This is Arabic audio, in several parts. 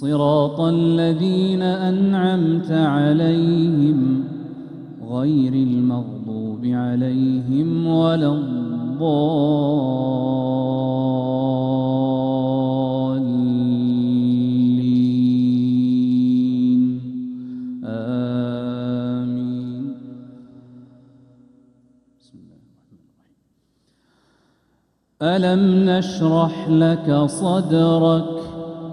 صراط الذين أنعمت عليهم غير المغضوب عليهم ولا الضالين. آمين. بسم الله الرحمن الرحيم ألم نشرح لك صدرك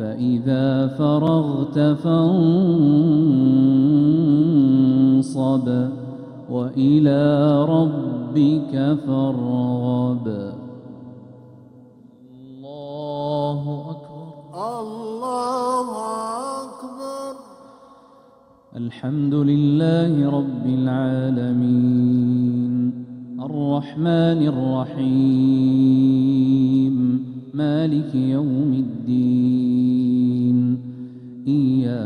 فإذا فرغت فانصب وإلى ربك فارغب. الله أكبر الله أكبر الحمد لله رب العالمين الرحمن الرحيم مالك يوم الدين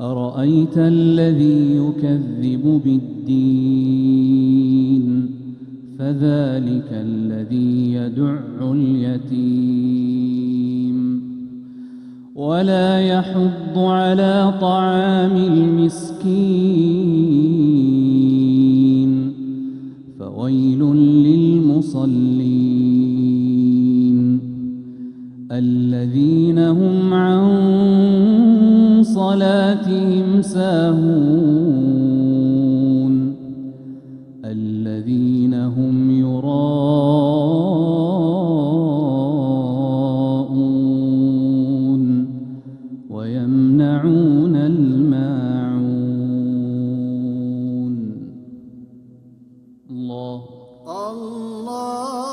أرأيت الذي يكذب بالدين؟ فذلك الذي يدع اليتيم. ولا يحض على طعام المسكين. فويل للمصلين. الذين هم صلاتهم ساهون. الذين هم يراءون ويمنعون الماعون. الله. الله.